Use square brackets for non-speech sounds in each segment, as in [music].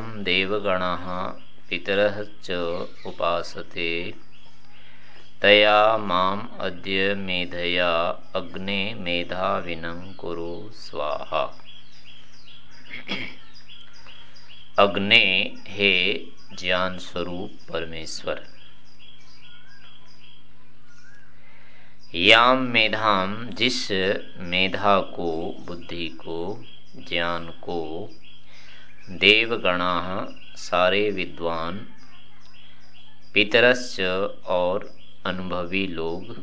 देवगणः पितरः च उपासते। तया माम् अद्य मेधया अग्ने मेधाविनं कुरु स्वाहा। अग्ने हे ज्ञान स्वरूप परमेश्वर। याम मेधाम जिस मेधा को, बुद्धि को, ज्ञान को देवगणा सारे विद्वान पितरस्य और अनुभवी लोग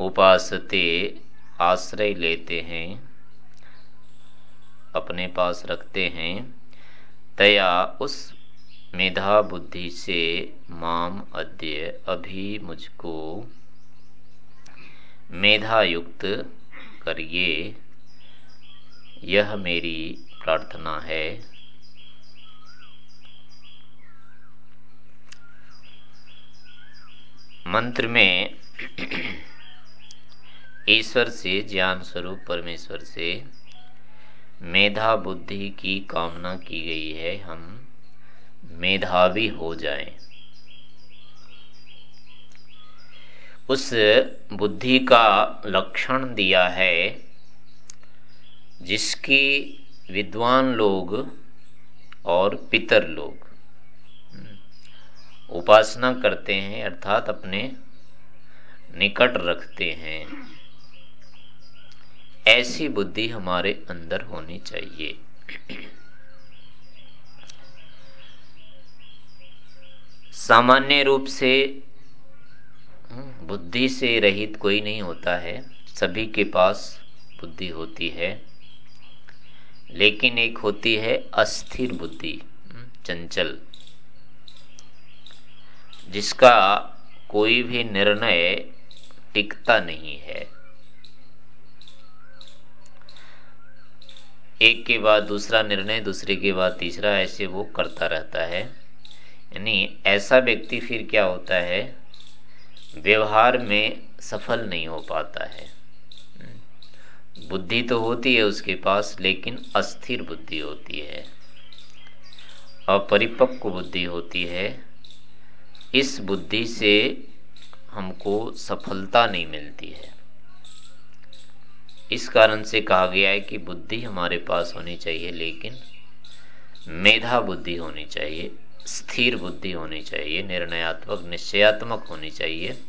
उपासते आश्रय लेते हैं, अपने पास रखते हैं। तया उस मेधा बुद्धि से माम अद्य अभी मुझको मेधा युक्त करिए। यह मेरी प्रार्थना है मंत्र में ईश्वर से, ज्ञान स्वरूप परमेश्वर से मेधा बुद्धि की कामना की गई है, हम मेधावी हो जाएँ। उस बुद्धि का लक्षण दिया है, जिसकी विद्वान लोग और पितर लोग। उपासना करते हैं, अर्थात अपने निकट रखते हैं। ऐसी बुद्धि हमारे अंदर होनी चाहिए। सामान्य रूप से बुद्धि से रहित कोई नहीं होता है। सभी के पास बुद्धि होती है। लेकिन एक होती है अस्थिर बुद्धि हम्म, चंचल जिसका कोई भी निर्णय टिकता नहीं है। एक के बाद दूसरा निर्णय दूसरे के बाद तीसरा ऐसे वो करता रहता है। यानी ऐसा व्यक्ति फिर क्या होता है? व्यवहार में सफल नहीं हो पाता है। बुद्धि तो होती है उसके पास, लेकिन अस्थिर बुद्धि होती है। अपरिपक्व बुद्धि होती है। इस बुद्धि से हमको सफलता नहीं मिलती है। इस कारण से कहा गया है कि बुद्धि हमारे पास होनी चाहिए, लेकिन मेधा बुद्धि होनी चाहिए, स्थिर बुद्धि होनी चाहिए, निर्णयात्मक, निश्चयात्मक होनी चाहिए।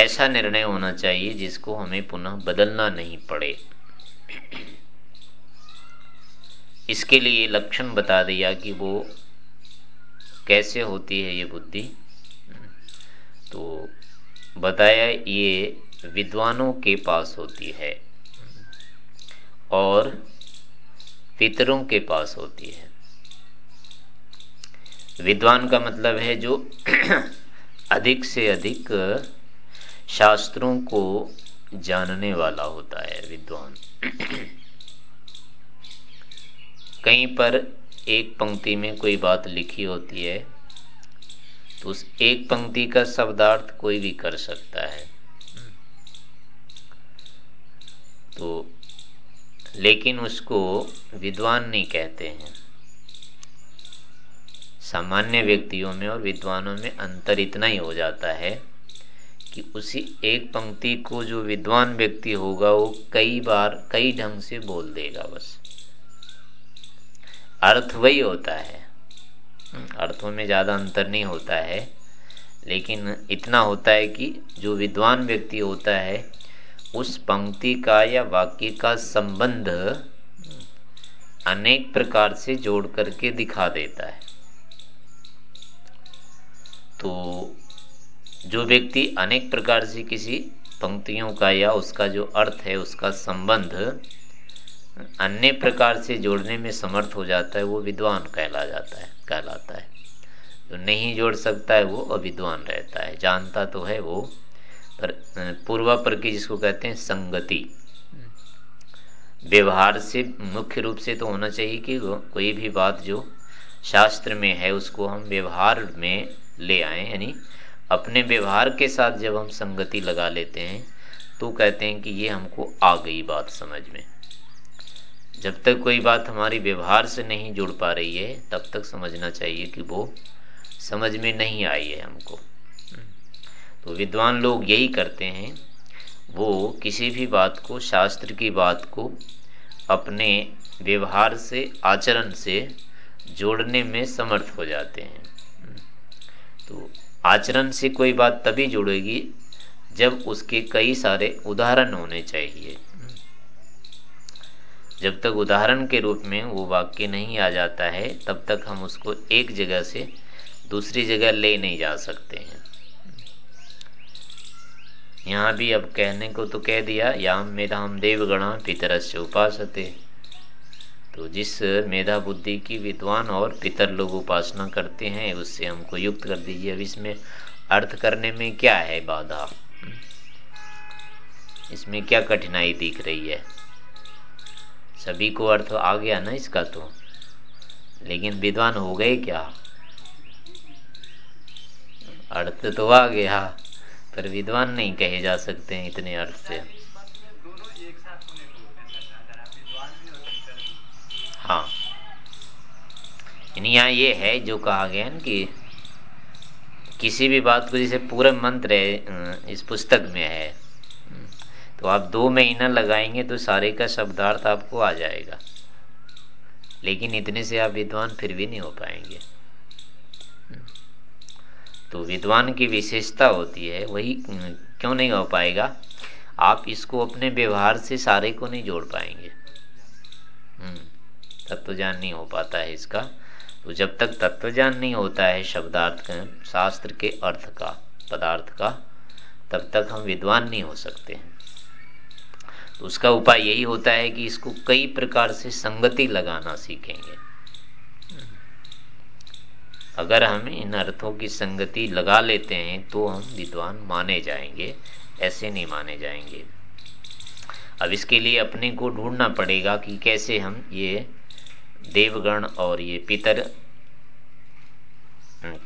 ऐसा निर्णय होना चाहिए जिसको हमें पुनः बदलना नहीं पड़े। इसके लिए लक्षण बता दिया कि वो कैसे होती है ये बुद्धि। तो बताया ये विद्वानों के पास होती है और पितरों के पास होती है। विद्वान का मतलब है जो [clears throat] अधिक से अधिक शास्त्रों को जानने वाला होता है, विद्वान। कहीं पर एक पंक्ति में कोई बात लिखी होती है तो उस एक पंक्ति का शब्दार्थ कोई भी कर सकता है। तो लेकिन उसको विद्वान नहीं कहते हैं। सामान्य व्यक्तियों में और विद्वानों में अंतर इतना ही हो जाता है कि उसी एक पंक्ति को जो विद्वान व्यक्ति होगा, वो कई बार, कई ढंग से बोल देगा बस। अर्थ वही होता है। अर्थों में ज़्यादा अंतर नहीं होता है, लेकिन इतना होता है कि जो विद्वान व्यक्ति होता है, उस पंक्ति का या वाक्य का संबंध अनेक प्रकार से जोड़ करके दिखा देता है। तो जो व्यक्ति अनेक प्रकार से किसी पंक्तियों का या उसका जो अर्थ है, उसका संबंध अन्य प्रकार से जोड़ने में समर्थ हो जाता है, वो विद्वान कहला जाता है, कहलाता है। जो नहीं जोड़ सकता है, वो अविद्वान रहता है। जानता तो है वो, पर पूर्वापर की जिसको कहते हैं, संगति। व्यवहार से मुख्य रूप से तो होना चाहिए कि कोई भी बात जो शास्त्र में है, उसको हम व्यवहार में ले आए, यानी अपने व्यवहार के साथ जब हम संगति लगा लेते हैं तो कहते हैं कि ये हमको आ गई बात समझ में। जब तक कोई बात हमारी व्यवहार से नहीं जुड़ पा रही है, तब तक समझना चाहिए कि वो समझ में नहीं आई है हमको। तो विद्वान लोग यही करते हैं, वो किसी भी बात को, शास्त्र की बात को अपने व्यवहार से, आचरण से जोड़ने में समर्थ हो जाते हैं। तो आचरण से कोई बात तभी जुड़ेगी जब उसके कई सारे उदाहरण होने चाहिए। जब तक उदाहरण के रूप में वो वाक्य नहीं आ जाता है, तब तक हम उसको एक जगह से दूसरी जगह ले नहीं जा सकते हैं। यहाँ भी अब कहने को तो कह दिया, याम मेधाम देवगणा पितरस्य उपासते। तो जिस मेधा बुद्धि की विद्वान और पितर लोग उपासना करते हैं, उससे हमको युक्त कर दीजिए। अब इसमें अर्थ करने में क्या है बाधा? इसमें क्या कठिनाई दिख रही है? सभी को अर्थ आ गया ना इसका तो? लेकिन विद्वान हो गए क्या? अर्थ तो आ गया, पर विद्वान नहीं कहे जा सकते हैं इतने अर्थ से। हाँ। यहाँ ये है जो कहा गया ना कि किसी भी बात को जैसे पूरा मंत्र है इस पुस्तक में है। तो आप दो महीना लगाएँगे तो सारे का शब्दार्थ आपको आ जाएगा। लेकिन इतने से आप विद्वान फिर भी नहीं हो पाएँगे। तो विद्वान की विशेषता होती है वही क्यों नहीं हो पाएगा? आप इसको अपने व्यवहार से सारे को नहीं जोड़ पाएँगे। हम्म, तत्व ज्ञान नहीं हो पाता है इसका। तो जब तक तत्व ज्ञान नहीं होता है शब्दार्थ का, शास्त्र के अर्थ का, पदार्थ का, तब तक हम विद्वान नहीं हो सकते। हैं तो उसका उपाय यही होता है कि इसको कई प्रकार से संगति लगाना सीखेंगे। अगर हम इन अर्थों की संगति लगा लेते हैं तो हम विद्वान माने जाएँगे, ऐसे नहीं माने जाएँगे। अब इसके लिए अपने को ढूंढना पड़ेगा कि कैसे हम ये देवगण और ये पितर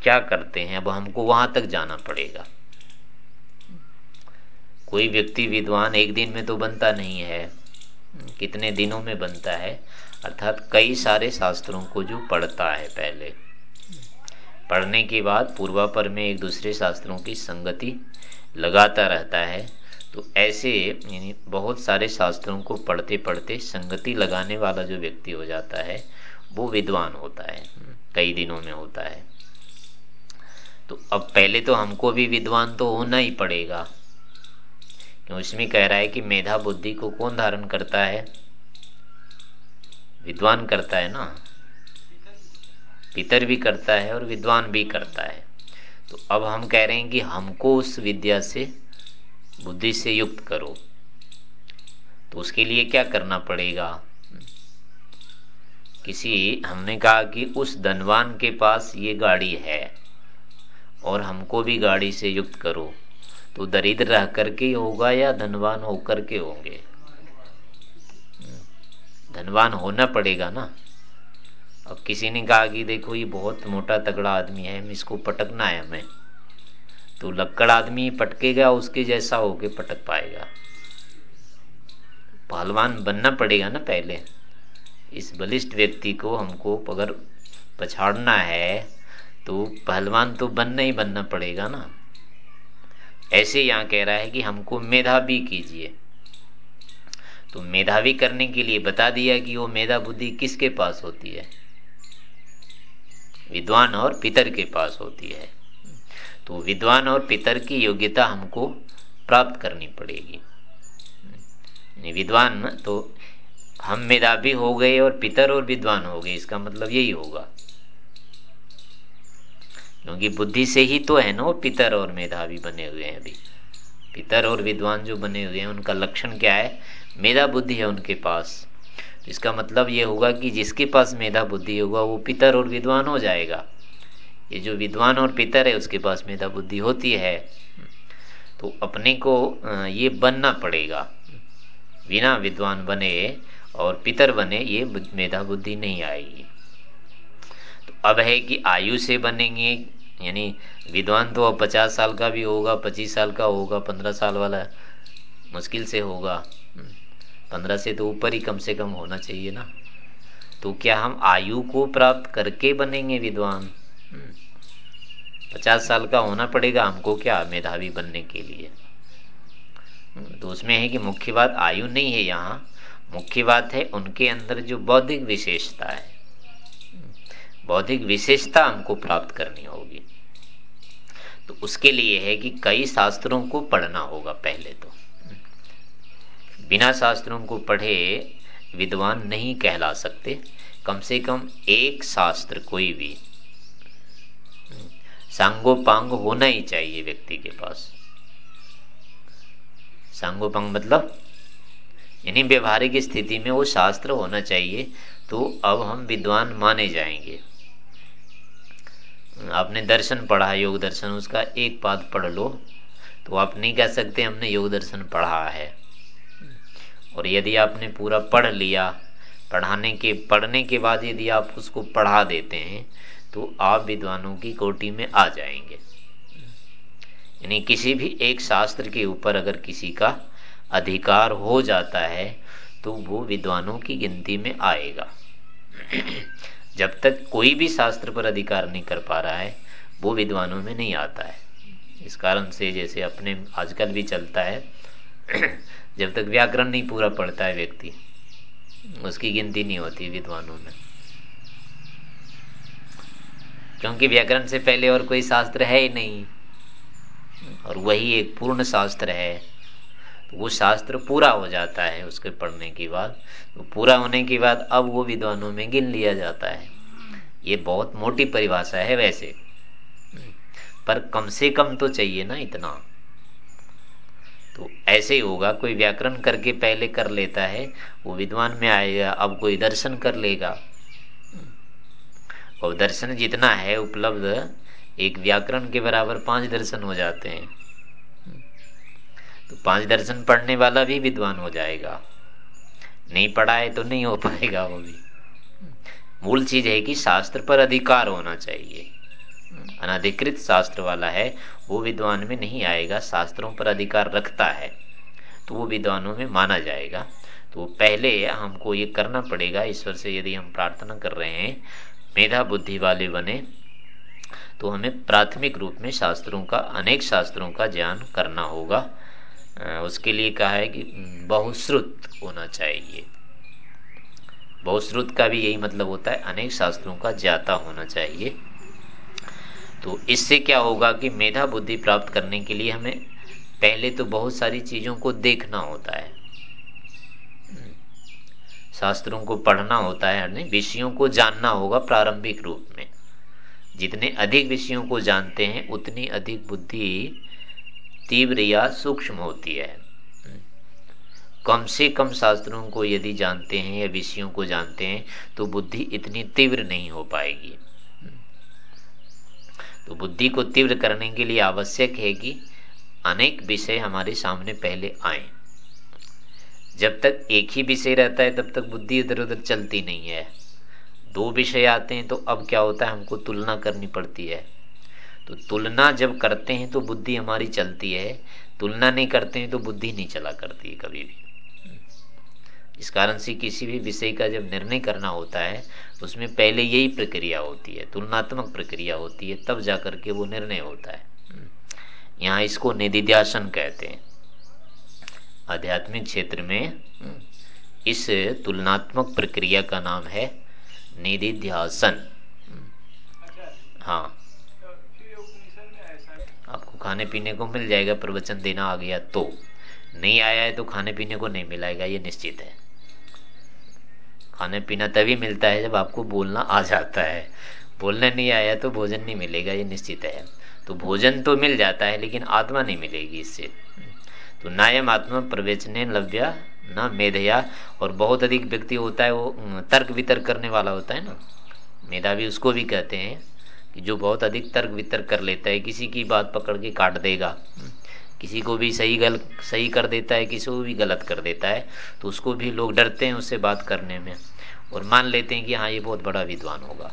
क्या करते हैं? अब हमको वहाँ तक जाना पड़ेगा। कोई व्यक्ति विद्वान एक दिन में तो बनता नहीं है, कितने दिनों में बनता है? अर्थात कई सारे शास्त्रों को जो पढ़ता है पहले। पढ़ने के बाद पूर्वापर में एक दूसरे शास्त्रों की संगति लगाता रहता है। तो ऐसे, यानी बहुत सारे शास्त्रों को पढ़ते पढ़ते संगति लगाने वाला जो व्यक्ति हो जाता है, वो विद्वान होता है, कई दिनों में होता है। तो अब पहले तो हमको भी विद्वान तो होना ही पड़ेगा। क्यों? इसमें कह रहा है कि मेधा बुद्धि को कौन धारण करता है? विद्वान करता है ना? पितर भी करता है और विद्वान भी करता है। तो अब हम कह रहे हैं कि हमको उस विद्या से बुद्धि से युक्त करो। तो उसके लिए क्या करना पड़ेगा? किसी, हमने कहा कि उस धनवान के पास ये गाड़ी है और हमको भी गाड़ी से युक्त करो। तो दरिद्र रह करके होगा या धनवान होकर के होंगे? धनवान होना पड़ेगा ना? अब किसी ने कहा कि देखो, ये बहुत मोटा तगड़ा आदमी है इसको पटकना है हमें। तो लक्कड़ आदमी पटकेगा उसके जैसा होके पटक पाएगा। पहलवान बनना पड़ेगा ना पहले। इस बलिष्ठ व्यक्ति को हमको अगर पछाड़ना है तो पहलवान तो बनना ही बनना पड़ेगा ना। ऐसे यहाँ कह रहा है कि हमको मेधावी कीजिए। तो मेधावी करने के लिए बता दिया कि वो मेधा बुद्धि किसके पास होती है? विद्वान और पितर के पास होती है। तो विद्वान और पितर की योग्यता हमको प्राप्त करनी पड़ेगी। विद्वान तो हम मेधावी हो गए और पितर और विद्वान हो गए, इसका मतलब यही होगा। क्योंकि बुद्धि से ही तो है ना पितर और मेधावी बने हुए हैं अभी। पितर और विद्वान जो बने हुए हैं, उनका लक्षण क्या है? मेधा बुद्धि है उनके पास। इसका मतलब ये होगा कि जिसके पास मेधा बुद्धि होगा, वो पितर और विद्वान हो जाएगा। ये जो विद्वान और पितर है, उसके पास मेधा बुद्धि होती है तो अपने को ये बनना पड़ेगा। बिना विद्वान बने और पितर बने, ये मेधा बुद्धि नहीं आएगी। तो अब है कि आयु से बनेंगे, यानी विद्वान तो अब पचास साल का भी होगा, पच्चीस साल का होगा, पंद्रह साल वाला मुश्किल से होगा। पंद्रह से तो ऊपर ही कम से कम होना चाहिए ना। तो क्या हम आयु को प्राप्त करके बनेंगे विद्वान? पचास साल का होना पड़ेगा हमको क्या मेधावी बनने के लिए? तो उसमें है कि मुख्य बात आयु नहीं है यहाँ। मुख्य बात है उनके अंदर जो बौद्धिक विशेषता है। बौद्धिक विशेषता हमको प्राप्त करनी होगी। तो उसके लिए है कि कई शास्त्रों को पढ़ना होगा पहले तो। बिना शास्त्रों को पढ़े विद्वान नहीं कहला सकते। कम से कम एक शास्त्र कोई भी सांगोपांग होना ही चाहिए व्यक्ति के पास। सांगोपांग मतलब यानी व्यवहारिक स्थिति में वो शास्त्र होना चाहिए तो अब हम विद्वान माने जाएँगे। आपने दर्शन पढ़ा, योग दर्शन, उसका एक पाद पढ़ लो तो आप नहीं कह सकते हमने योग दर्शन पढ़ा है। और यदि आपने पूरा पढ़ लिया, पढ़ाने के, पढ़ने के बाद यदि आप उसको पढ़ा देते हैं तो आप विद्वानों की कोटि में आ जाएँगे। यानी किसी भी एक शास्त्र के ऊपर अगर किसी का अधिकार हो जाता है तो वो विद्वानों की गिनती में आएगा। [clears throat] जब तक कोई भी शास्त्र पर अधिकार नहीं कर पा रहा है, वो विद्वानों में नहीं आता है। इस कारण से जैसे अपने आजकल भी चलता है, [clears throat] जब तक व्याकरण नहीं पूरा पढ़ता है व्यक्ति, उसकी गिनती नहीं होती विद्वानों में। क्योंकि व्याकरण से पहले और कोई शास्त्र है ही नहीं। और वही एक पूर्ण शास्त्र है। तो वो शास्त्र पूरा हो जाता है उसके पढ़ने के बाद तो पूरा होने के बाद अब वो विद्वानों में गिन लिया जाता है। ये बहुत मोटी परिभाषा है वैसे। पर कम से कम तो चाहिए ना इतना। तो ऐसे ही होगा, कोई व्याकरण करके पहले कर लेता है, वो विद्वान में आएगा, अब कोई दर्शन कर लेगा। और दर्शन जितना है उपलब्ध, एक व्याकरण के बराबर पाँच दर्शन हो जाते हैं। तो पाँच दर्शन पढ़ने वाला भी विद्वान हो जाएगा। नहीं पढ़ा है तो नहीं हो पाएगा वो भी। मूल चीज़ है कि शास्त्र पर अधिकार होना चाहिए। अनाधिकृत शास्त्र वाला है, वो विद्वान में नहीं आएगा, शास्त्रों पर अधिकार रखता है तो वो विद्वानों में माना जाएगा। तो पहले हमको ये करना पड़ेगा, ईश्वर से यदि हम प्रार्थना कर रहे हैं मेधा बुद्धि वाले बने तो हमें प्राथमिक रूप में शास्त्रों का, अनेक शास्त्रों का ज्ञान करना होगा। उसके लिए कहा है कि बहुश्रुत होना चाहिए। बहुश्रुत का भी यही मतलब होता है, अनेक शास्त्रों का ज्ञाता होना चाहिए। तो इससे क्या होगा कि मेधा बुद्धि प्राप्त करने के लिए हमें पहले तो बहुत सारी चीज़ों को देखना होता है। शास्त्रों को पढ़ना होता है विषयों को जानना होगा प्रारंभिक रूप में। जितने अधिक विषयों को जानते हैं, उतनी अधिक बुद्धि तीव्र या सूक्ष्म होती है। कम से कम शास्त्रों को यदि जानते हैं या विषयों को जानते हैं तो बुद्धि इतनी तीव्र नहीं हो पाएगी। तो बुद्धि को तीव्र करने के लिए आवश्यक है कि अनेक विषय हमारे सामने पहले आए। जब तक एक ही विषय रहता है, तब तक बुद्धि इधर उधर चलती नहीं है। दो विषय आते हैं तो अब क्या होता है, हमको तुलना करनी पड़ती है। तो तुलना जब करते हैं तो बुद्धि हमारी चलती है। तुलना नहीं करते हैं तो बुद्धि नहीं चला करती है कभी भी। इस कारण से किसी भी विषय का जब निर्णय करना होता है, उसमें पहले यही प्रक्रिया होती है, तुलनात्मक प्रक्रिया होती है, तब जाकर के वो निर्णय होता है। यहाँ इसको निधिध्यासन कहते हैं। आध्यात्मिक क्षेत्र में इस तुलनात्मक प्रक्रिया का नाम है निधिध्यासन। हाँ। आपको खाने पीने को मिल जाएगा, प्रवचन देना आ गया तो। नहीं आया है तो खाने पीने को नहीं मिलाएगा, ये निश्चित है। खाने पीना तभी मिलता है जब आपको बोलना आ जाता है। बोलने नहीं आया तो भोजन नहीं मिलेगा, ये निश्चित है। तो भोजन तो मिल जाता है, लेकिन आत्मा नहीं मिलेगी इससे। तो नायम आत्मा प्रवेचने लव्या, न मेधया, और बहुत अधिक व्यक्ति होता है वो तर्क वितर्क करने वाला होता है ना। मेधावी उसको भी कहते हैं कि जो बहुत अधिक तर्क वितर्क कर लेता है, किसी की बात पकड़ के काट देगा। किसी को भी सही गल, सही कर देता है, किसी को भी गलत कर देता है तो उसको भी लोग डरते हैं उससे बात करने में। और मान लेते हैं कि हाँ ये बहुत बड़ा विद्वान होगा।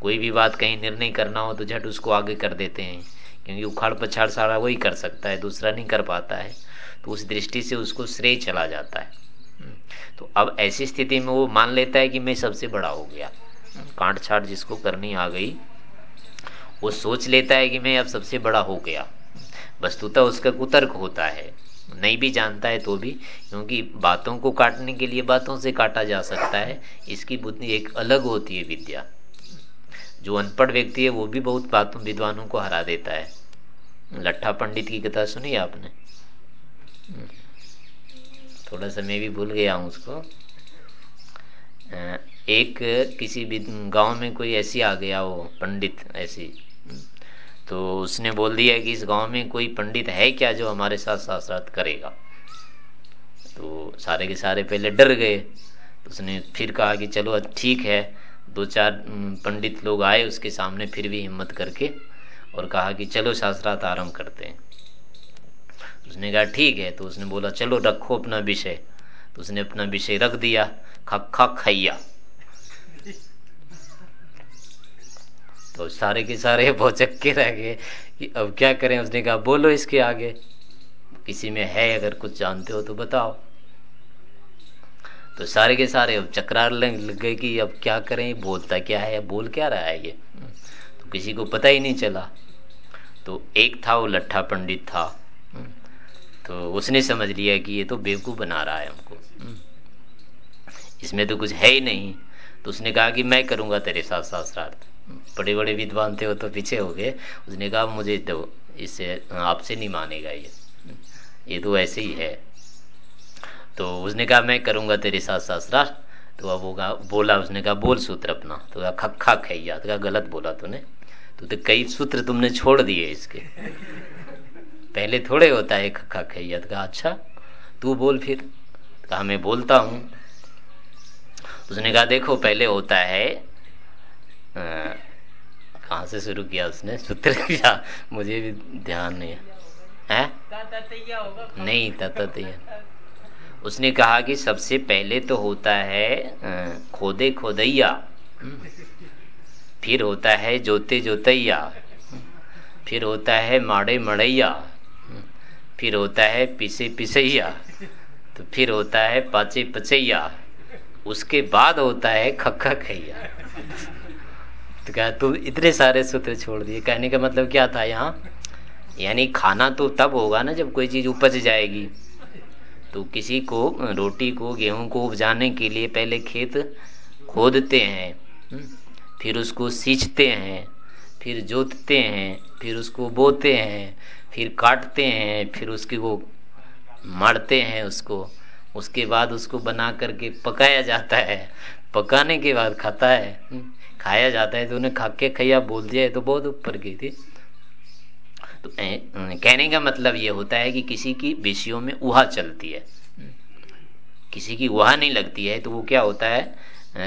कोई भी बात कहीं निर्णय करना हो तो झट उसको आगे कर देते हैं। क्योंकि उखाड़ पछाड़ सारा वही कर सकता है, दूसरा नहीं कर पाता है। तो उस दृष्टि से उसको श्रेय चला जाता है। तो अब ऐसी स्थिति में वो मान लेता है कि मैं सबसे बड़ा हो गया। कांट छाट जिसको करनी आ गई, वो सोच लेता है कि मैं अब सबसे बड़ा हो गया। वस्तुतः उसका कुतर्क होता है। नहीं भी जानता है तो भी, क्योंकि बातों को काटने के लिए बातों से काटा जा सकता है। इसकी बुद्धि एक अलग होती है विद्या। जो अनपढ़ व्यक्ति है, वो भी बहुत बातों विद्वानों को हरा देता है। लट्ठा पंडित की कथा सुनी आपने? थोड़ा सा मैं भी भूल गया हूँ उसको। एक किसी गाँव में कोई ऐसी आ गया वो पंडित ऐसी तो उसने बोल दिया कि इस गाँव में कोई पंडित है क्या जो हमारे साथ शास्त्रार्थ करेगा? तो सारे के सारे पहले डर गए। तो उसने फिर कहा कि चलो ठीक है दो चार पंडित लोग आए उसके सामने फिर भी हिम्मत करके और कहा कि चलो शास्त्रार्थ आरंभ करते हैं। उसने कहा, ठीक है। तो उसने बोला, चलो रखो अपना विषय। तो उसने अपना विषय रख दिया खखा खैया। तो सारे के सारे भोचक के रह गए कि अब क्या करें? उसने कहा, बोलो इसके आगे। किसी में है अगर कुछ जानते हो तो बताओ। तो सारे के सारे अब चक्रार लग गए कि अब क्या करें, बोलता क्या है, बोल क्या रहा है ये? तो किसी को पता ही नहीं चला। तो एक था, वो लट्ठा पंडित था। तो उसने समझ लिया कि ये तो बेवकूफ़ बना रहा है हमको। इसमें तो कुछ है ही नहीं। तो उसने कहा कि मैं करूँगा तेरे साथ शास्त्रार्थ बड़े बड़े विद्वान थे, वो तो पीछे हो गए। उसने कहा, मुझे तो इससे आपसे नहीं मानेगा ये। ये तो ऐसे ही है। तो उसने कहा मैं करूँगा तेरे साथ शास्त्रार्थ तो अब वो कहा बोला उसने कहा बोल सूत्र अपना। तो कहा खक्खा खैया। तो कहा गलत बोला तूने। तो, तो कई सूत्र तुमने छोड़ दिए इसके। पहले थोड़े होता है खक्खा खैया। तो कहा अच्छा तू बोल फिर। कहा मैं बोलता हूँ। उसने कहा देखो पहले होता है। कहाँ से शुरू किया उसने? सूत्र [laughs] किया? मुझे भी ध्यान नहीं है। है? नहीं ततैया उसने कहा कि सबसे पहले तो होता है खोदे खोदैया। फिर होता है जोते जोतैया। फिर होता है माड़े मड़ैया। फिर होता है पिसे पिसैया। तो फिर होता है पाचे पचैया। उसके बाद होता है खक्का खैया। तो क्या तुम इतने सारे सूत्र छोड़ दिए। कहने का मतलब क्या था यहाँ? यानी खाना तो तब होगा ना जब कोई चीज़ उपज जाएगी। तो किसी को रोटी को गेहूँ को उपजाने के लिए पहले खेत खोदते हैं हम्म, फिर उसको सींचते हैं फिर जोतते हैं फिर उसको बोते हैं फिर काटते हैं फिर उसकी वो मारते हैं उसको उसके बाद उसको बना करके पकाया जाता है। पकाने के बाद खाता है हम्म, खाया जाता है तो उन्हें खा के खैया बोल दिया है तो बहुत ऊपर गई थी। तो कहने का मतलब ये होता है कि किसी की विषयों में उहा चलती है। किसी की वहा नहीं लगती है तो वो क्या होता है?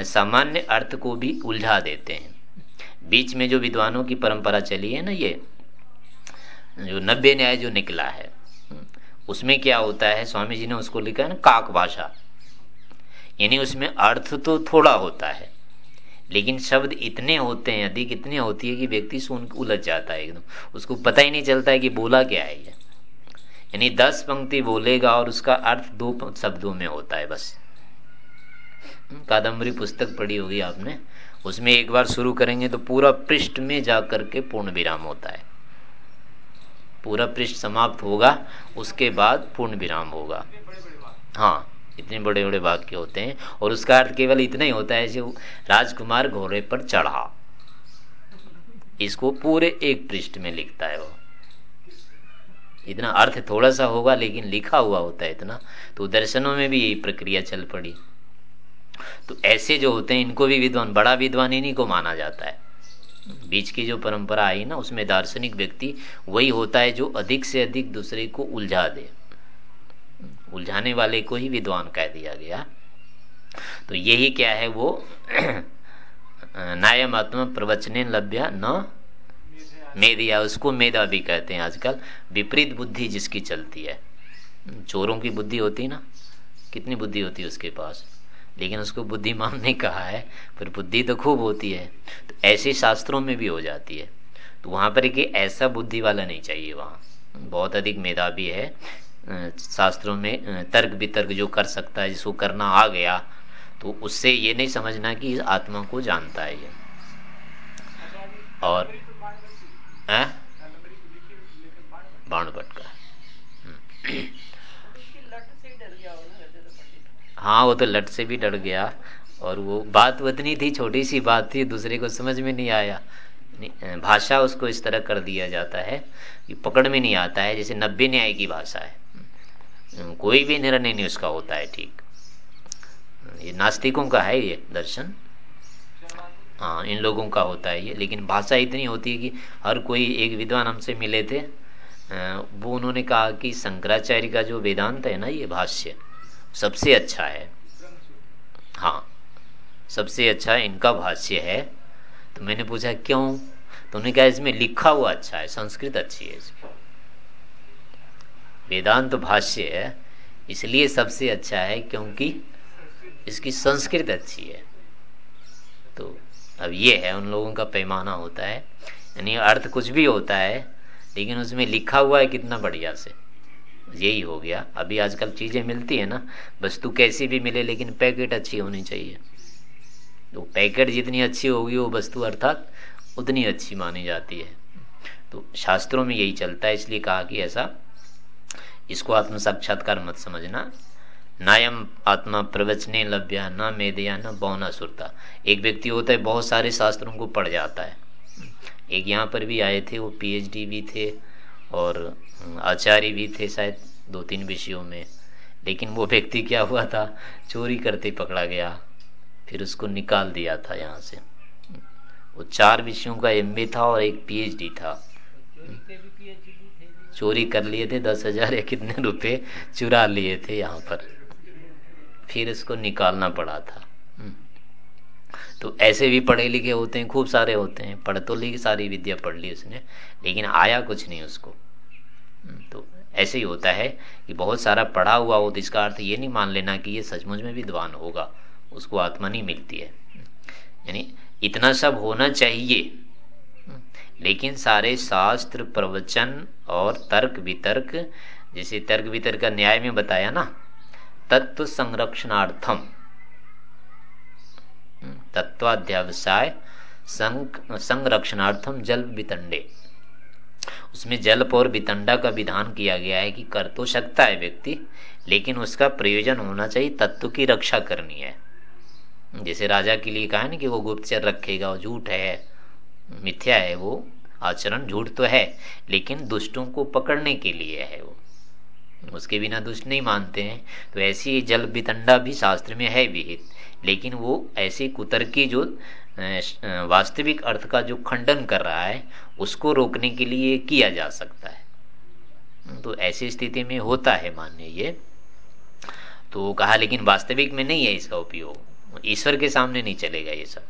सामान्य अर्थ को भी उलझा देते हैं। बीच में जो विद्वानों की परंपरा चली है ना ये, जो नब्बे न्याय जो निकला है, उसमें क्या होता है? स्वामी जी ने उसको लिखा है ना काक भाषा यानी उसमें अर्थ तो थोड़ा होता है लेकिन शब्द इतने होते हैं, अधिक इतने होती है कि व्यक्ति सुन उलझ जाता है एकदम। उसको पता ही नहीं चलता है कि बोला क्या है यानी दस पंक्ति बोलेगा और उसका अर्थ दो शब्दों में होता है बस। कादम्बरी पुस्तक पढ़ी होगी आपने। उसमें एक बार शुरू करेंगे तो पूरा पृष्ठ में जा करके पूर्ण विराम होता है। पूरा पृष्ठ समाप्त होगा, उसके बाद पूर्ण विराम होगा। हाँ। इतने बड़े बड़े वाक्य होते हैं और उसका अर्थ केवल इतना ही होता है जो राजकुमार घोड़े पर चढ़ा। इसको पूरे एक पृष्ठ में लिखता है वो। इतना अर्थ थोड़ा सा होगा, लेकिन लिखा हुआ होता है इतना तो दर्शनों में भी यही प्रक्रिया चल पड़ी। तो ऐसे जो होते हैं, इनको भी विद्वान, बड़ा विद्वान इन्हीं को माना जाता है। बीच की जो परंपरा आई ना, उसमें दार्शनिक व्यक्ति वही होता है जो अधिक से अधिक दूसरे को उलझा दे। उलझाने वाले को ही विद्वान कह दिया गया। तो यही क्या है वो? [clears throat] नायमात्मा प्रवचने लभ्या न मेदिया उसको मेधा भी कहते हैं आजकल। विपरीत बुद्धि जिसकी चलती है। चोरों की बुद्धि होती ना? कितनी बुद्धि होती है उसके पास? लेकिन उसको बुद्धिमान नहीं कहा है, पर बुद्धि तो खूब होती है। तो ऐसे शास्त्रों में भी हो जाती है। तो वहाँ पर एक ऐसा बुद्धि वाला नहीं चाहिए वहाँ। बहुत अधिक मेधा भी है शास्त्रों में तर्क वितर्क जो कर सकता है, जिसको करना आ गया तो उससे ये नहीं समझना कि इस आत्मा को जानता है ये। और बाण भट्ट का। हाँ वो तो लट से भी डर गया, और वो बात उतनी थी, छोटी सी बात थी, दूसरे को समझ में नहीं आया। भाषा उसको इस तरह कर दिया जाता है कि पकड़ में नहीं आता है, जैसे नब्बे न्याय की भाषा है। कोई भी निर्णय नहीं उसका होता है ठीक। ये नास्तिकों का है ये दर्शन। हाँ इन लोगों का होता है ये, लेकिन भाषा इतनी होती है कि हर कोई एक विद्वान हमसे मिले थे। वो उन्होंने कहा कि शंकराचार्य का जो वेदांत है ना ये भाष्य, सबसे अच्छा है। हाँ सबसे अच्छा इनका भाष्य है। तो मैंने पूछा, क्यों? तो उन्होंने कहा, इसमें लिखा हुआ अच्छा है, संस्कृत अच्छी है इसमें। वेदांत भाष्य है, इसलिए सबसे अच्छा है क्योंकि इसकी संस्कृत अच्छी है। तो अब ये है, उन लोगों का पैमाना होता है। यानी अर्थ कुछ भी होता है, लेकिन उसमें लिखा हुआ है कितना बढ़िया से। यही हो गया। अभी आजकल चीज़ें मिलती है ना, वस्तु कैसी भी मिले, लेकिन पैकेट अच्छी होनी चाहिए। तो पैकेट जितनी अच्छी होगी वो वस्तु अर्थात उतनी अच्छी मानी जाती है। तो शास्त्रों में यही चलता है, इसलिए कहा कि ऐसा, इसको आत्म साक्षात्कार मत समझना। नायम आत्मा प्रवचने लभ्या, न मेदया, न बौना सुरता। एक व्यक्ति होता है, बहुत सारे शास्त्रों को पढ़ जाता है। एक यहाँ पर भी आए थे, वो पीएचडी भी थे और आचार्य भी थे शायद दो तीन विषयों में। लेकिन वो व्यक्ति क्या हुआ था? चोरी करते पकड़ा गया। फिर उसको निकाल दिया था यहाँ से। वो चार विषयों का एम था और एक पीएचडी था। चोरी कर लिए थे दस हज़ार या कितने रुपए चुरा लिए थे यहाँ पर। फिर इसको निकालना पड़ा था। हम्म। तो ऐसे भी पढ़े लिखे होते हैं खूब सारे होते हैं। पढ़ तो ली सारी विद्या पढ़ ली उसने लेकिन आया कुछ नहीं उसको। हम्म, तो ऐसे ही होता है कि बहुत सारा पढ़ा हुआ हो तो इसका अर्थ ये नहीं मान लेना कि ये सचमुच में विद्वान होगा। उसको आत्मा नहीं मिलती है। यानी इतना सब होना चाहिए। लेकिन सारे शास्त्र, प्रवचन और तर्क वितर्क, जैसे तर्क वितर्क का न्याय में बताया ना, तत्व संरक्षणार्थम। तत्वाध्यावसाय संरक्षणार्थम जल वितंडे। उसमें जल और वितंडा का विधान किया गया है कि कर तो सकता है व्यक्ति, लेकिन उसका प्रयोजन होना चाहिए तत्व की रक्षा करनी है। जैसे राजा के लिए कहा ना कि वो गुप्तचर रखेगा, वो झूठ है, मिथ्या है, वो आचरण झूठ तो है, लेकिन दुष्टों को पकड़ने के लिए है वो। उसके बिना दुष्ट नहीं मानते हैं। तो ऐसी जल वितंडा भी शास्त्र में है विहित, लेकिन वो ऐसे कुतर की जो वास्तविक अर्थ का जो खंडन कर रहा है, उसको रोकने के लिए किया जा सकता है। तो ऐसी स्थिति में होता है मान्य ये। तो कहा, लेकिन वास्तविक में नहीं है इसका उपयोग। ईश्वर के सामने नहीं चलेगा ये सब।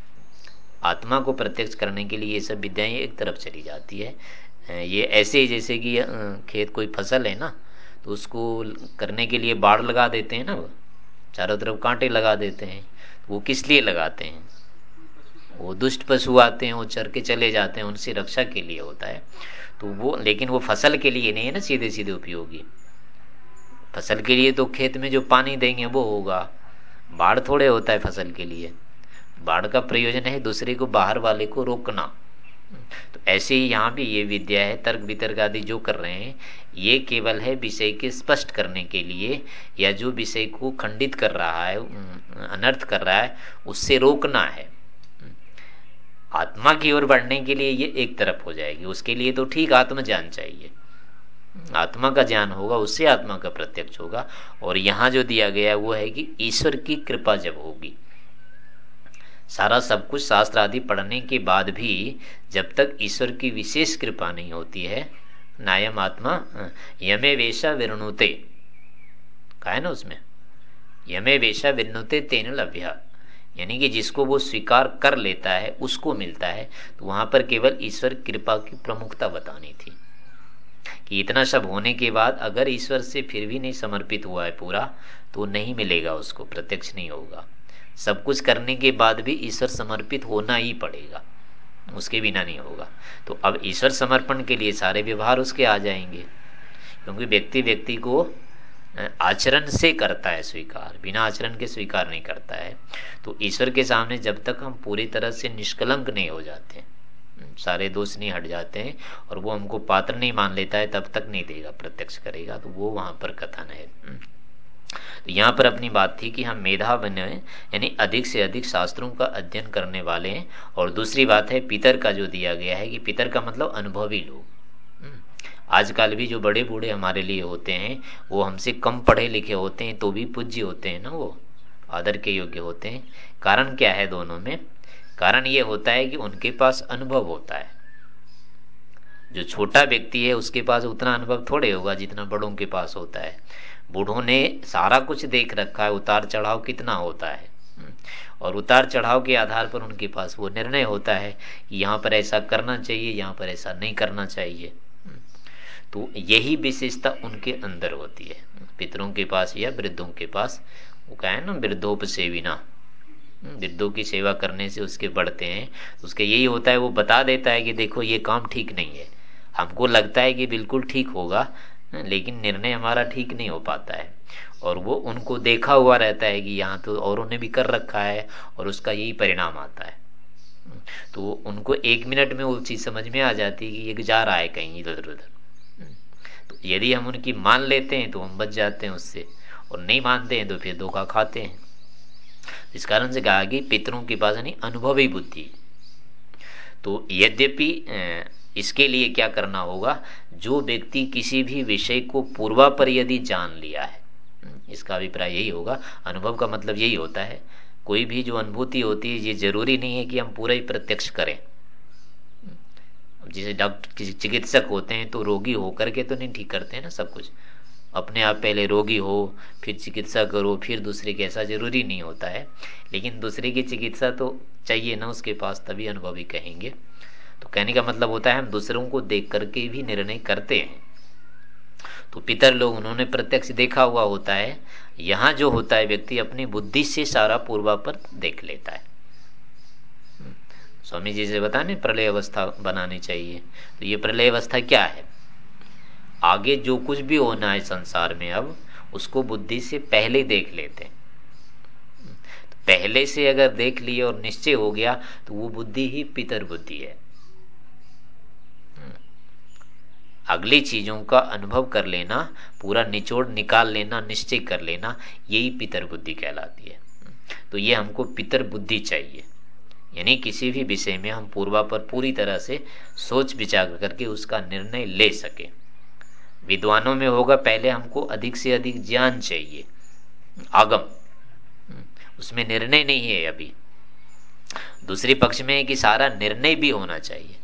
आत्मा को प्रत्यक्ष करने के लिए ये सब विद्याएँ एक तरफ़ चली जाती है। ये ऐसे ही जैसे कि खेत कोई फ़सल है ना तो उसको करने के लिए बाढ़ लगा देते हैं ना वो, चारों तरफ़ कांटे लगा देते हैं। वो किस लिए लगाते हैं? वो दुष्ट पशु आते हैं, वो चर के चले जाते हैं, उनसे रक्षा के लिए होता है। तो वो, लेकिन वो फ़सल के लिए नहीं है ना सीधे सीधे उपयोगी। फ़सल के लिए तो खेत में जो पानी देंगे, वो होगा। बाढ़ थोड़े होता है फ़सल के लिए। बाढ़ का प्रयोजन है दूसरे को बाहर वाले को रोकना। तो ऐसे ही यहाँ भी ये विद्या है, तर्क वितर्क आदि जो कर रहे हैं, ये केवल है विषय के स्पष्ट करने के लिए, या जो विषय को खंडित कर रहा है अनर्थ कर रहा है, उससे रोकना है। आत्मा की ओर बढ़ने के लिए ये एक तरफ़ हो जाएगी, उसके लिए तो ठीक आत्मज्ञान चाहिए। आत्मा का ज्ञान होगा, उससे आत्मा का प्रत्यक्ष होगा। और यहाँ जो दिया गया वो है कि ईश्वर की कृपा जब होगी। सारा सब कुछ शास्त्र आदि पढ़ने के बाद भी जब तक ईश्वर की विशेष कृपा नहीं होती है, नायम आत्मा, यमे वेशा विरणुते कहा है ना उसमें? यमे वेशा विरणुते तेन लभ्या। यानी कि जिसको वो स्वीकार कर लेता है, उसको मिलता है। तो वहाँ पर केवल ईश्वर कृपा की प्रमुखता बतानी थी। कि इतना सब होने के बाद अगर ईश्वर से फिर भी नहीं समर्पित हुआ है पूरा तो नहीं मिलेगा उसको, प्रत्यक्ष नहीं होगा। सब कुछ करने के बाद भी ईश्वर समर्पित होना ही पड़ेगा, उसके बिना नहीं होगा। तो अब ईश्वर समर्पण के लिए सारे व्यवहार उसके आ जाएँगे, क्योंकि व्यक्ति व्यक्ति को आचरण से करता है स्वीकार, बिना आचरण के स्वीकार नहीं करता है। तो ईश्वर के सामने जब तक हम पूरी तरह से निष्कलंक नहीं हो जाते सारे दोष नहीं हट जाते हैं और वो हमको पात्र नहीं मान लेता है, तब तक नहीं देगा, प्रत्यक्ष करेगा। तो वो वहाँ पर कथन है। तो यहाँ पर अपनी बात थी कि हम मेधा बने यानी अधिक से अधिक शास्त्रों का अध्ययन करने वाले हैं। और दूसरी बात है, पितर का जो दिया गया है कि पितर का मतलब अनुभवी लोग। हम्म। आजकल भी जो बड़े बूढ़े हमारे लिए होते हैं, वो हमसे कम पढ़े लिखे होते हैं तो भी पूज्य होते हैं ना वो, आदर के योग्य होते हैं। कारण क्या है दोनों में? कारण ये होता है कि उनके पास अनुभव होता है। जो छोटा व्यक्ति है, उसके पास उतना अनुभव थोड़े होगा जितना बड़ों के पास होता है। बूढ़ों ने सारा कुछ देख रखा है, उतार चढ़ाव कितना होता है। और उतार चढ़ाव के आधार पर उनके पास वो निर्णय होता है कि यहाँ पर ऐसा करना चाहिए, यहाँ पर ऐसा नहीं करना चाहिए। तो यही विशेषता उनके अंदर होती है। पितरों के पास या वृद्धों के पास, वो कहा है ना सेविना वृद्धों की सेवा करने से उसके बढ़ते हैं। उसके यही होता है, वो बता देता है कि देखो, ये काम ठीक नहीं है। हमको लगता है कि बिल्कुल ठीक होगा लेकिन निर्णय हमारा ठीक नहीं हो पाता है। और वो उनको देखा हुआ रहता है कि यहाँ तो औरों ने भी कर रखा है और उसका यही परिणाम आता है। तो उनको एक मिनट में वो चीज़ समझ में आ जाती है कि ये जा रहा है कहीं इधर उधर। तो यदि हम उनकी मान लेते हैं तो हम बच जाते हैं उससे। और नहीं मानते हैं तो फिर धोखा खाते हैं। इस कारण से कहा कि पितरों के पास यानी अनुभवी बुद्धि। तो यद्यपि इसके लिए क्या करना होगा? जो व्यक्ति किसी भी विषय को पूर्वा पर यदि जान लिया है, इसका अभिप्राय यही होगा। अनुभव का मतलब यही होता है, कोई भी जो अनुभूति होती है, ये ज़रूरी नहीं है कि हम पूरा ही प्रत्यक्ष करें। जैसे डॉक्टर चिकित्सक होते हैं तो रोगी होकर के तो नहीं ठीक करते हैं ना सब कुछ। अपने आप पहले रोगी हो, फिर चिकित्सा करो, फिर दूसरे की ऐसा ज़रूरी नहीं होता है। लेकिन दूसरे की चिकित्सा तो चाहिए ना उसके पास, तभी अनुभवी कहेंगे। तो कहने का मतलब होता है, हम दूसरों को देख करके भी निर्णय करते हैं। तो पितर लोग, उन्होंने प्रत्यक्ष देखा हुआ होता है, यहाँ जो होता है, व्यक्ति अपनी बुद्धि से सारा पूर्वा पर देख लेता है। स्वामी जी से बताने, प्रलय अवस्था बनानी चाहिए। तो ये प्रलय अवस्था क्या है? आगे जो कुछ भी होना है संसार में अब, उसको बुद्धि से पहले देख लेते हैं। तो पहले से अगर देख लिए और निश्चय हो गया तो वो बुद्धि ही पितर बुद्धि है। अगली चीज़ों का अनुभव कर लेना, पूरा निचोड़ निकाल लेना, निश्चय कर लेना, यही पितर बुद्धि कहलाती है। तो ये हमको पितर बुद्धि चाहिए। यानी किसी भी विषय में हम पूर्वा पर पूरी तरह से सोच विचार करके उसका निर्णय ले सके। विद्वानों में होगा, पहले हमको अधिक से अधिक ज्ञान चाहिए। आगम। उसमें निर्णय नहीं है अभी। दूसरे पक्ष में है कि सारा निर्णय भी होना चाहिए।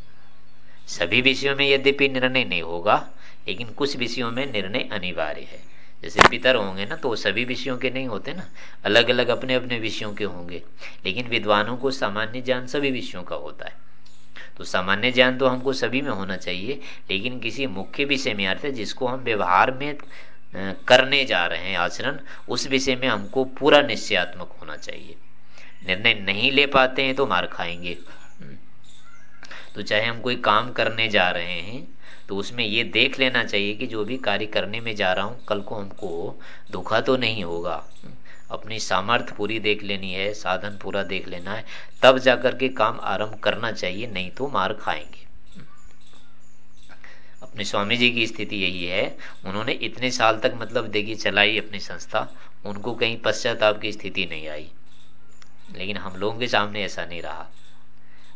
सभी विषयों में यद्यपि निर्णय नहीं होगा, लेकिन कुछ विषयों में निर्णय अनिवार्य है। जैसे पितर होंगे ना तो सभी विषयों के नहीं होते ना। अलग अलग अपने अपने विषयों के होंगे। लेकिन विद्वानों को सामान्य ज्ञान सभी विषयों का होता है। तो सामान्य ज्ञान तो हमको सभी में होना चाहिए, लेकिन किसी मुख्य विषय में अर्थ जिसको हम व्यवहार में करने जा रहे हैं, आचरण, उस विषय में हमको पूरा निश्चयात्मक होना चाहिए। निर्णय नहीं ले पाते हैं तो मार खाएँगे। तो चाहे हम कोई काम करने जा रहे हैं तो उसमें ये देख लेना चाहिए कि जो भी कार्य करने में जा रहा हूँ, कल को हमको धोखा तो नहीं होगा। अपनी सामर्थ्य पूरी देख लेनी है, साधन पूरा देख लेना है, तब जाकर के काम आरंभ करना चाहिए, नहीं तो मार खाएँगे। अपने स्वामी जी की स्थिति यही है, उन्होंने इतने साल तक मतलब देखिए चलाई अपनी संस्था, उनको कहीं पश्चाताप की स्थिति नहीं आई। लेकिन हम लोगों के सामने ऐसा नहीं रहा।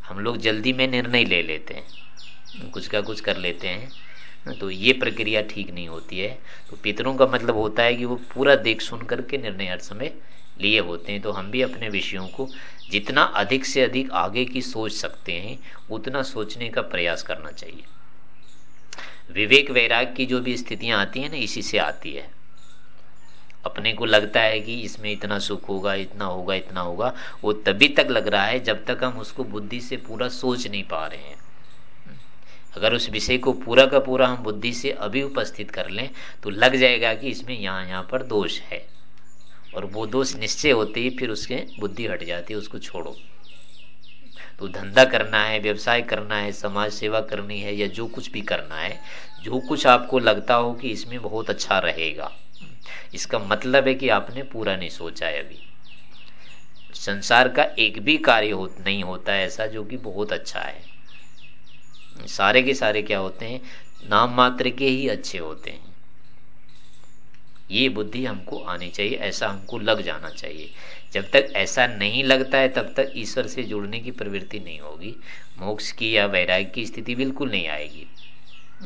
हम लोग जल्दी में निर्णय ले लेते हैं, कुछ का कुछ कर लेते हैं तो ये प्रक्रिया ठीक नहीं होती है। तो पितरों का मतलब होता है कि वो पूरा देख सुन करके निर्णय हर समय लिए होते हैं। तो हम भी अपने विषयों को जितना अधिक से अधिक आगे की सोच सकते हैं, उतना सोचने का प्रयास करना चाहिए। विवेक वैराग की जो भी स्थितियाँ आती हैं ना, इसी से आती है। अपने को लगता है कि इसमें इतना सुख होगा, इतना होगा इतना होगा, वो तभी तक लग रहा है जब तक हम उसको बुद्धि से पूरा सोच नहीं पा रहे हैं। अगर उस विषय को पूरा का पूरा हम बुद्धि से अभी उपस्थित कर लें तो लग जाएगा कि इसमें यहाँ यहाँ पर दोष है। और वो दोष निश्चय होते ही फिर उसके बुद्धि हट जाती है उसको छोड़ो। तो धंधा करना है व्यवसाय करना है समाज सेवा करनी है या जो कुछ भी करना है जो कुछ आपको लगता हो कि इसमें बहुत अच्छा रहेगा इसका मतलब है कि आपने पूरा नहीं सोचा है अभी। संसार का एक भी कार्य हो, नहीं होता है ऐसा जो कि बहुत अच्छा है। सारे के सारे क्या होते हैं? नाम मात्र के ही अच्छे होते हैं। ये बुद्धि हमको आनी चाहिए, ऐसा हमको लग जाना चाहिए। जब तक ऐसा नहीं लगता है, तब तक ईश्वर से जुड़ने की प्रवृत्ति नहीं होगी। मोक्ष की या वैराग्य की स्थिति बिल्कुल नहीं आएगी।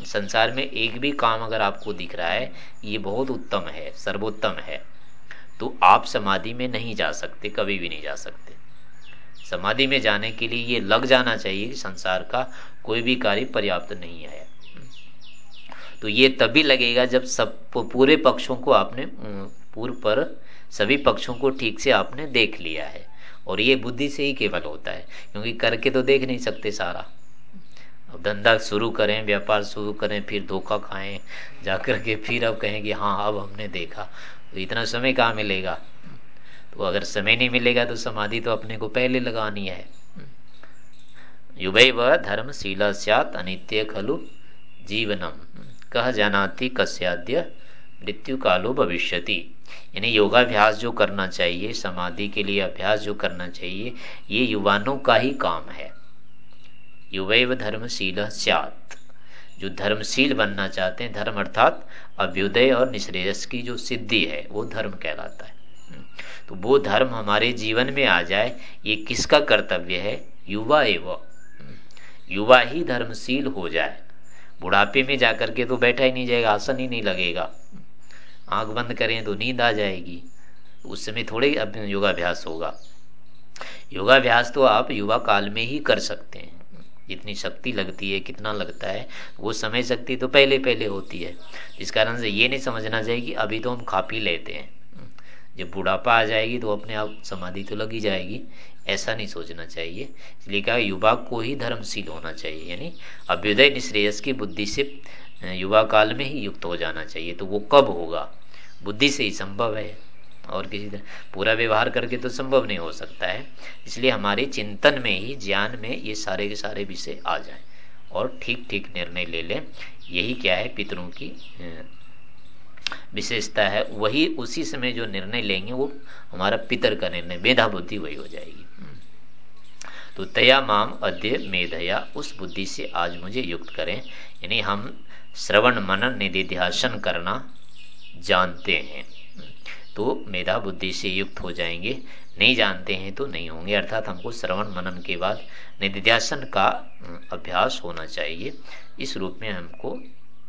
संसार में एक भी काम अगर आपको दिख रहा है, ये बहुत उत्तम है, सर्वोत्तम है। तो आप समाधि में नहीं जा सकते, कभी भी नहीं जा सकते। समाधि में जाने के लिए ये लग जाना चाहिए कि संसार का कोई भी कार्य पर्याप्त नहीं है। तो ये तभी लगेगा जब सब पूरे पक्षों को आपने, पूर्व पर सभी पक्षों को ठीक से आपने देख लिया है। और ये बुद्धि से ही केवल होता है, क्योंकि करके तो देख नहीं सकते सारा। अब धंधा शुरू करें, व्यापार शुरू करें, फिर धोखा खाएँ, जाकर के फिर अब कहें कि हाँ अब हमने देखा। तो इतना समय कहाँ मिलेगा? तो अगर समय नहीं मिलेगा तो समाधि तो अपने को पहले लगानी है। युवै व धर्मशीला सत अनित्य खलु जीवनम। कह जानाति कस्याद्य मृत्यु कालो भविष्यति। यानी योगाभ्यास जो करना चाहिए, समाधि के लिए अभ्यास जो करना चाहिए, ये युवानों का ही काम है। युवैव धर्मशील सत जो धर्मशील बनना चाहते हैं, धर्म अर्थात अभ्युदय और निश्रेयस की जो सिद्धि है, वो धर्म कहलाता है। तो वो धर्म हमारे जीवन में आ जाए, ये किसका कर्तव्य है? युवा एवं। युवा ही धर्मशील हो जाए। बुढ़ापे में जाकर के तो बैठा ही नहीं जाएगा, आसन ही नहीं लगेगा। आँख बंद करें तो नींद आ जाएगी। उस समय थोड़े योगाभ्यास होगा। योगाभ्यास तो आप युवा काल में ही कर सकते हैं। जितनी शक्ति लगती है, कितना लगता है, वो समय शक्ति तो पहले पहले होती है। इस कारण से ये नहीं समझना चाहिए कि अभी तो हम खा पी लेते हैं। जब बुढ़ापा आ जाएगी तो अपने आप समाधि तो लगी जाएगी। ऐसा नहीं सोचना चाहिए। इसलिए कहा, युवा को ही धर्मशील होना चाहिए। यानी अभ्युदय निश्रेयस की बुद्धि से युवा काल में ही युक्त हो जाना चाहिए। तो वो कब होगा? बुद्धि से ही संभव है। और किसी तरह, पूरा व्यवहार करके तो संभव नहीं हो सकता है। इसलिए हमारे चिंतन में ही, ज्ञान में ये सारे के सारे विषय आ जाए। और ठीक ठीक निर्णय ले लें। यही क्या है पितरों की विशेषता है, वही उसी समय जो निर्णय लेंगे, वो हमारा पितर का निर्णय मेधा बुद्धि वही हो जाएगी। तो तया माम अद्य मेधया, उस बुद्धि से आज मुझे युक्त करें। यानी हम श्रवण मनन निधिध्यासन करना जानते हैं। तो मेधा बुद्धि से युक्त हो जाएँगे। नहीं जानते हैं तो नहीं होंगे। अर्थात हमको श्रवण मनन के बाद निधिध्यासन का अभ्यास होना चाहिए। इस रूप में हमको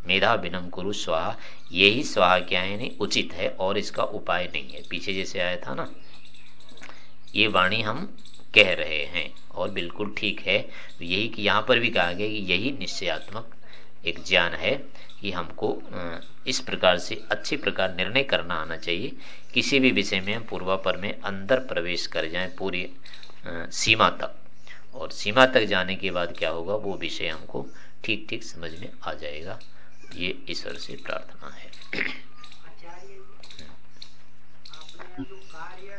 मेधा बिनम कुरु स्वाहा। यही स्वाहा क्या है नहीं, उचित है और इसका उपाय नहीं है। पीछे जैसे आया था ना, ये वाणी हम कह रहे हैं और बिल्कुल ठीक है। तो यही कि यहाँ पर भी कहा गया कि यही निश्चयात्मक एक ज्ञान है कि हमको इस प्रकार से अच्छी प्रकार निर्णय करना आना चाहिए। किसी भी विषय में हम पूर्वापर में अंदर प्रवेश कर जाएँ पूरी सीमा तक। और सीमा तक जाने के बाद क्या होगा, वो विषय हमको ठीक ठीक समझ में आ जाएगा। ये ईश्वर से प्रार्थना है।